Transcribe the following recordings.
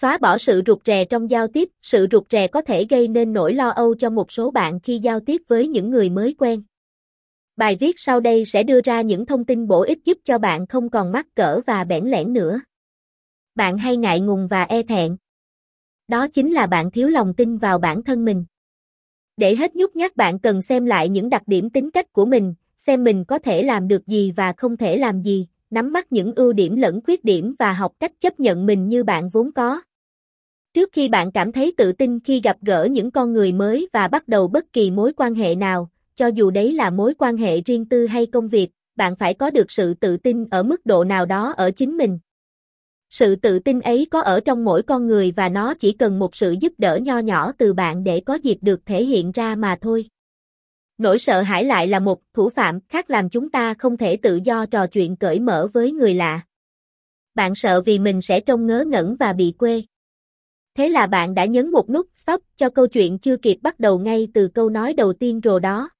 Xóa bỏ sự rụt rè trong giao tiếp, sự rụt rè có thể gây nên nỗi lo âu cho một số bạn khi giao tiếp với những người mới quen. Bài viết sau đây sẽ đưa ra những thông tin bổ ích giúp cho bạn không còn mắc cỡ và bẽn lẽn nữa. Bạn hay ngại ngùng và e thẹn. Đó chính là bạn thiếu lòng tin vào bản thân mình. Để hết nhút nhát bạn cần xem lại những đặc điểm tính cách của mình, xem mình có thể làm được gì và không thể làm gì, nắm bắt những ưu điểm lẫn khuyết điểm và học cách chấp nhận mình như bạn vốn có. Trước khi bạn cảm thấy tự tin khi gặp gỡ những con người mới và bắt đầu bất kỳ mối quan hệ nào, cho dù đấy là mối quan hệ riêng tư hay công việc, bạn phải có được sự tự tin ở mức độ nào đó ở chính mình. Sự tự tin ấy có ở trong mỗi con người và nó chỉ cần một sự giúp đỡ nho nhỏ từ bạn để có dịp được thể hiện ra mà thôi. Nỗi sợ hãi lại là một thủ phạm khác làm chúng ta không thể tự do trò chuyện cởi mở với người lạ. Bạn sợ vì mình sẽ trông ngớ ngẩn và bị quê. Thế là bạn đã nhấn một nút stop cho câu chuyện chưa kịp bắt đầu ngay từ câu nói đầu tiên rồi đó.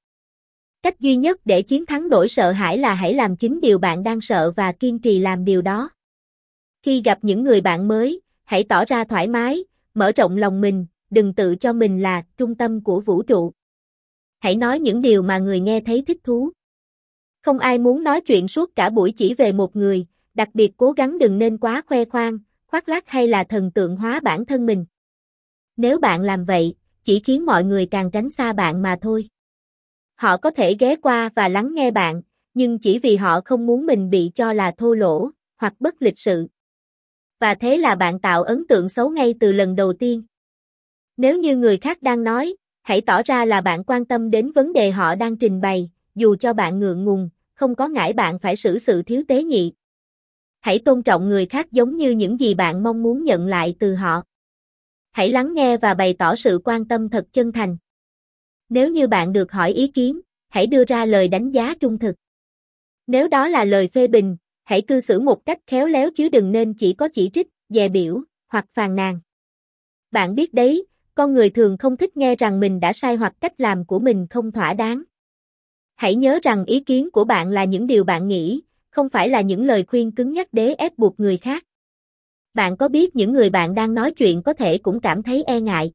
Cách duy nhất để chiến thắng nỗi sợ hãi là hãy làm chính điều bạn đang sợ và kiên trì làm điều đó. Khi gặp những người bạn mới, hãy tỏ ra thoải mái, mở rộng lòng mình, đừng tự cho mình là trung tâm của vũ trụ. Hãy nói những điều mà người nghe thấy thích thú. Không ai muốn nói chuyện suốt cả buổi chỉ về một người, đặc biệt cố gắng đừng nên quá khoe khoang, khoác lác hay là thần tượng hóa bản thân mình. Nếu bạn làm vậy, chỉ khiến mọi người càng tránh xa bạn mà thôi. Họ có thể ghé qua và lắng nghe bạn, nhưng chỉ vì họ không muốn mình bị cho là thô lỗ, hoặc bất lịch sự. Và thế là bạn tạo ấn tượng xấu ngay từ lần đầu tiên. Nếu như người khác đang nói, hãy tỏ ra là bạn quan tâm đến vấn đề họ đang trình bày, dù cho bạn ngượng ngùng, không có ngại bạn phải xử sự thiếu tế nhị. Hãy tôn trọng người khác giống như những gì bạn mong muốn nhận lại từ họ. Hãy lắng nghe và bày tỏ sự quan tâm thật chân thành. Nếu như bạn được hỏi ý kiến, hãy đưa ra lời đánh giá trung thực. Nếu đó là lời phê bình, hãy cư xử một cách khéo léo chứ đừng nên chỉ có chỉ trích, dè biểu, hoặc phàn nàn. Bạn biết đấy, con người thường không thích nghe rằng mình đã sai hoặc cách làm của mình không thỏa đáng. Hãy nhớ rằng ý kiến của bạn là những điều bạn nghĩ, không phải là những lời khuyên cứng nhắc đế ép buộc người khác. Bạn có biết những người bạn đang nói chuyện có thể cũng cảm thấy e ngại.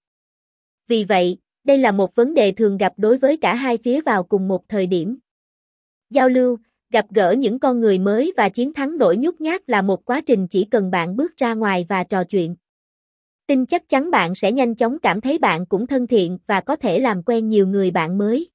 Vì vậy, đây là một vấn đề thường gặp đối với cả hai phía vào cùng một thời điểm. Giao lưu, gặp gỡ những con người mới và chiến thắng nỗi nhút nhát là một quá trình chỉ cần bạn bước ra ngoài và trò chuyện. Tin chắc chắn bạn sẽ nhanh chóng cảm thấy bạn cũng thân thiện và có thể làm quen nhiều người bạn mới.